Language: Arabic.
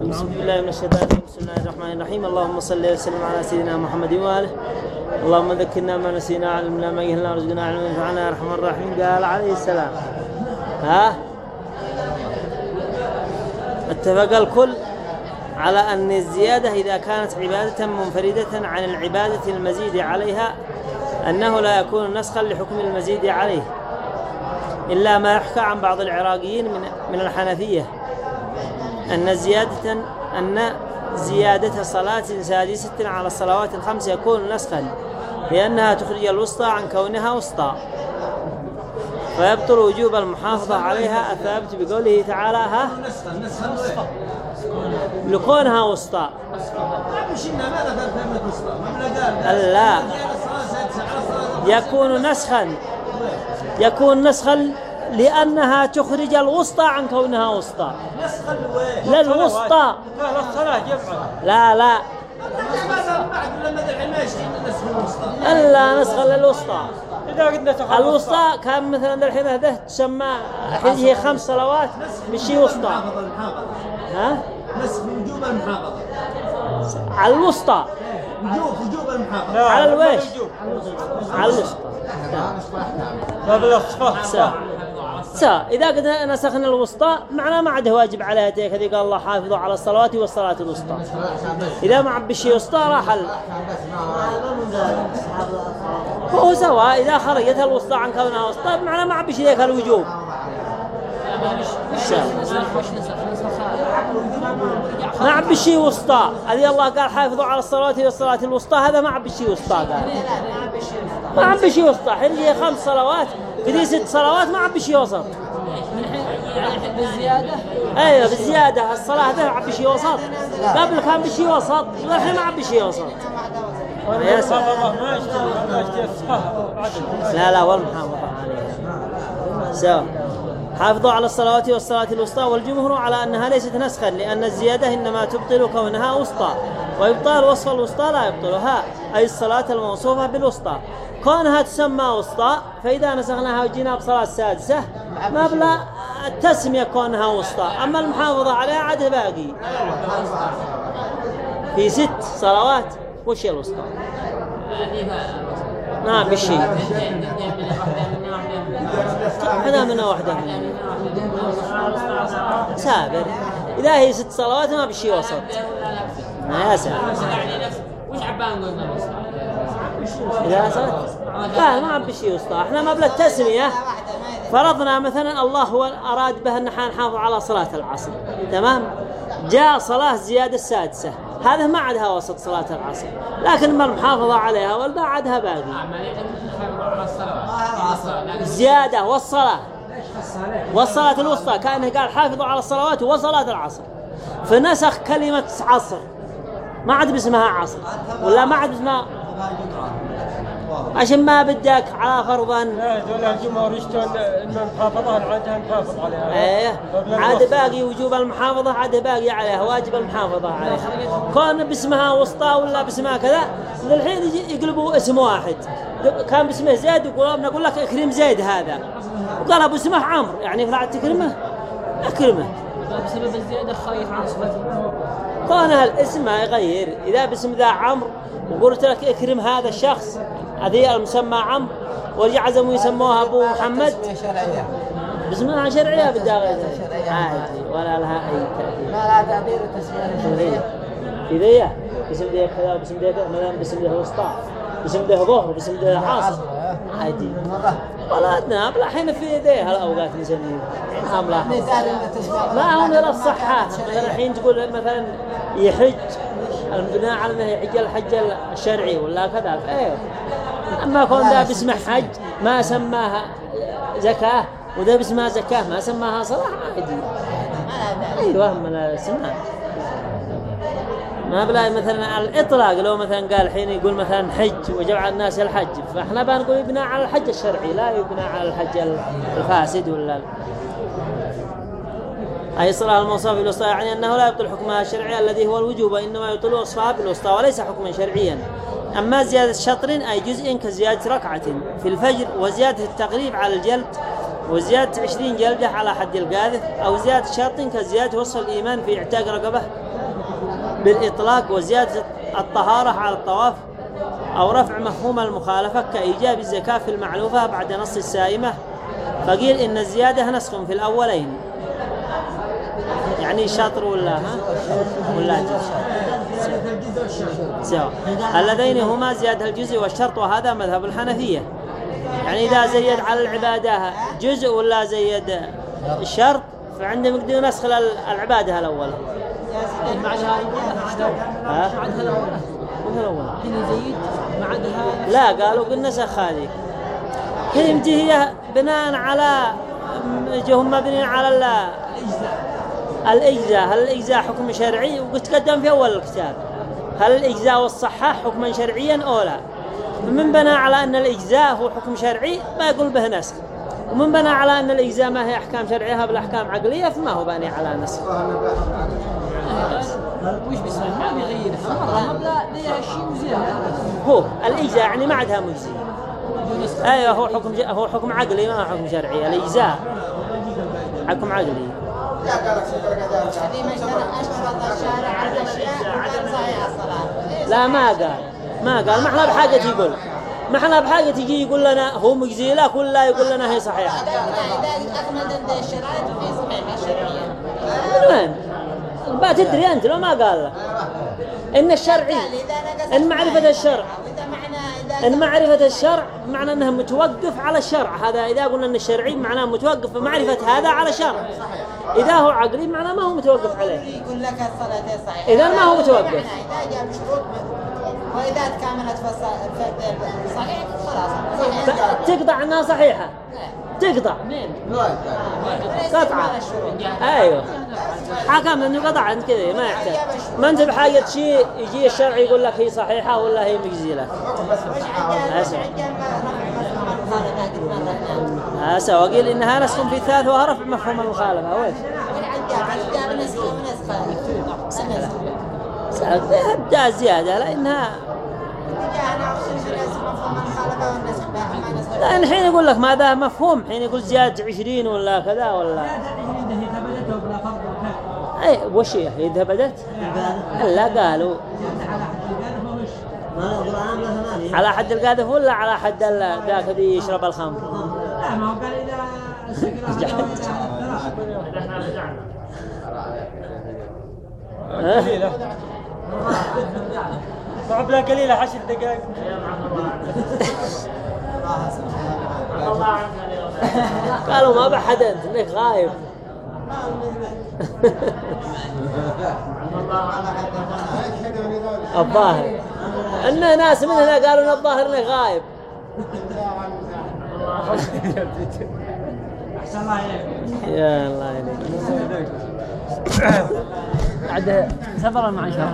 بسم الله من الشيطان الرجيم. بسم الله الرحمن الرحيم. اللهم صل وسلم على سيدنا محمد وآله. اللهم ذكرنا ما نسينا علمنا ما جهلنا ورزقنا علما ينفعنا. يا أرحم الراحمين. قال عليه السلام. ها؟ اتفق الكل على أن الزيادة إذا كانت عبادة منفردة عن العبادة المزيد عليها أنه لا يكون نسخا لحكم المزيد عليه إلا ما يحكى عن بعض العراقيين من من الحنفية. أن زيادة أن زيادة صلاة سادسة على الصلوات الخمس يكون نسخا لأنها تخرج الوسطى عن كونها وسطى. فيبطل وجوب المحافظة عليها. الثابت بقوله تعالى ها؟ لكونها وسطى. لا. يكون نسخا. يكون نسخا لأنها تخرج الوسطى عن كونها وسطى. لا الوسطى. لا لا. إلا نسخا للوسطى الوسطى. كان مثلا الحين هذا تسمى الحين هي خمس صلوات مشي وسطى. ها؟ نسخ وجوب المحافظة على الوسطى. وجوب وجوب المحافظة على الويش على الوسطى. الاختصاص سا إذا نسخنا الوسطى معناه ما عاد واجب عليها تيك. هذه قال الله حافظوا على الصلوات والصلاة الوسطى. إذا ما عبي الشيء وسطى راح ال... هو سواء إذا خرجت الوسطى عن كونها وسطى معناه ما عبي ذيك الوجوب. سا. ما عبي الشيء وسطى. هذه الله قال حافظوا على الصلاة والصلاة. الوسطى هذا ما عبي الشيء وسطى قال. ما عبي شيء وسطى. حين هي خمس صلوات. كذي ست صلوات ما عبي شيء وسط. بالزيادة. أيوه بالزيادة الصلاة ده عبي شيء وسط. قبل كان بشيء وسط. والحين ما عبي شيء وسط. سلام. لا لا والمحافظة عليها سواء حافظوا على الصلوات والصلاة الوسطى والجمهور على أنها ليست نسخا لأن الزيادة إنما تبطل كونها وسطى وإبطال وصف الوسطى لا يبطلها أي الصلاة الموصوفة بالوسطى. كونها تسمى وسطى فإذا نسخناها وجينا بصلاة سادسة ما بلا التسمية كونها وسطى. أما المحافظة عليها عاد باقي. في ست صلوات وش الوسطى؟ ما بشيء هذا منها واحدة سابر. إذا هي ست صلوات ما بشي وسط. ما يا سابر. وش عبان قلنا إذا صارت لا ما بشي وسطى إحنا ما بلا التسمية. فرضنا مثلا الله هو أراد به أن نحافظ على صلاة العصر. تمام؟ جاء صلاة زيادة السادسة. هذا ما عادها وسط صلاة العصر لكن ما المحافظة عليها والباقي عادها باقي. زيادة والصلاة. والصلاة الوسطى كأنه قال حافظوا على الصلوات وصلاة العصر. فنسخ كلمة عصر. ما عاد باسمها عصر. ولا ما عاد باسمها عشان ما بدك على فرضا لا دول الجمهور يشتون أن المحافظة عادها نحافظ عليها؟ إيه. عاد باقي وجوب المحافظة عاد باقي عليها واجب المحافظة عليها. كون باسمها وسطى ولا باسمها كذا للحين يجي- يقلبوا اسم واحد. كان باسمه زيد يقول نقول لك اكرم زيد هذا. وقال أبو اسمه عمرو. يعني فلا تكرمه؟ أكرمه. بسبب الزيادة خايف عن صفته كونها الاسم ما يغير. إذا باسم ذا عمرو وقلت لك إكرم هذا الشخص هذه المسمى عمرو ورجعزموا يسموها أبو محمد. باسمها شرعية بالداغة عادي ولا لها أي تأثير. لا لا تعبير التسمية إذا باسم ذا كذا باسم ذا كذا مثلا باسم ذا وسطى باسم ذا ظهر باسم ذا عاصر عادي. ولا أدنى بلا حين في يديها الأوقات نسميه حينها ملاحظة لا هم. إلى الصحة. مثلا الحين تقول مثلا يحج البناء على إنه يحج الحج الشرعي ولا كذا. أيوه أما كون ذا باسمه حج ما سماها زكاة وذا باسمها زكاة ما سماها صلاة عادي أيوه من الاسماء ما بلا مثلا على الإطلاق لو مثلا قال حين يقول مثلا حج وجمع الناس الحج فإحنا بنقول يبنى على الحج الشرعي لا يبنى على الحج الفاسد ولا أي صلاة الموصوف بالوسطى يعني أنه لا يبطل حكمها الشرعي الذي هو الوجوب وإنما يبطل وصفها بالوسطى وليس حكما شرعيا. أما زيادة شطر أي جزء كزيادة ركعة في الفجر وزيادة التقريب على الجلد وزيادة عشرين جلدة على حد القاذف أو زيادة شرط كزيادة وصف الإيمان في اعتاق رقبة بالإطلاق وزيادة الطهارة على الطواف أو رفع مفهوم المخالفة كإيجاب الزكاة في المعلوفة بعد نص السائمة. فقيل إن الزيادة نسخ في الأولين. يعني شطر ولا ها؟ ولا سواء اللذين هما زيادة الجزء والشرط وهذا مذهب الحنفية. يعني إذا زيد على العبادة جزء ولا زيد الشرط فعندهم يقدروا نسخ ال- العبادة الأول ها؟ بعدها الأول لا قالوا قلنا نسخ هذه. هي هي بناء على هم مبنيين على الإجزاء هل الإجزاء حكم شرعي؟ وقد تقدم في أول الكتاب. هل الإجزاء والصحة حكما شرعيا أو لا؟ من بنى على أن الإجزاء هو حكم شرعي ما يقول به نسخ. ومن بنى على أن الإجزاء ما هي أحكام شرعية بل أحكام عقلية فما هو باني على نسخ. وش بيصير؟ ما وزيادة هو الإجزاء يعني ما عندها مجزي أيوه هو حكم. هو حكم عقلي ما هو حكم شرعي. الإجزاء حكم عقلي. لا ما قال. ما قال. ما إحنا بحاجة يقول. ما إحنا بحاجة يجي يقول لنا هو مجزي لك ولا يقول لنا هي صحيحة. اكملت عند الشرائط في صحيحه شرعيه من وين؟ ما تدري أنت لو ما قال. لك إن الشرعي إن معرفة الشرع إن معرفة الشرع معنى انه متوقف على الشرع. هذا إذا قلنا إن الشرعي معناه متوقف بمعرفة هذا على شرع إذا هو عقلي معناه ما هو متوقف عليه. يقول لك الصلاة صحيحة. إذا ما هو متوقف. معنى اذا جاب شروط وإذا تكاملت صحيح خلاص. تقطع أنها صحيحة. تقطع. قطعة أيوه. حكم أنه قطع عند كذا ما يحتاج. ما أنت بحاجة شيء يجي الشرع يقول لك هي صحيحة ولا هي عندنا أسمع. المخالفه هسه وقيل انها نسخ في الثالث ورفع مفهوم المخالفة وين؟ من عند جاب نسخه ونسخه النسخه ابدا زيادة المخالفه ما نسخ لأن الحين يقول لك ماذا مفهوم حين يقول زيادة 20 ولا كذا ولا أي وش هي إذا بدت؟ لا قالوا على حد القاذف ولا على حد ذاك اللي يشرب الخمر؟ ها؟ قليلة صعب لها قليلة عشر دقائق قالوا ما بحد أنت إنك غايب الظاهر إن ناس من هنا قالوا إن الظاهر انك غايب. يا الله عليك. عاد سفر المعشر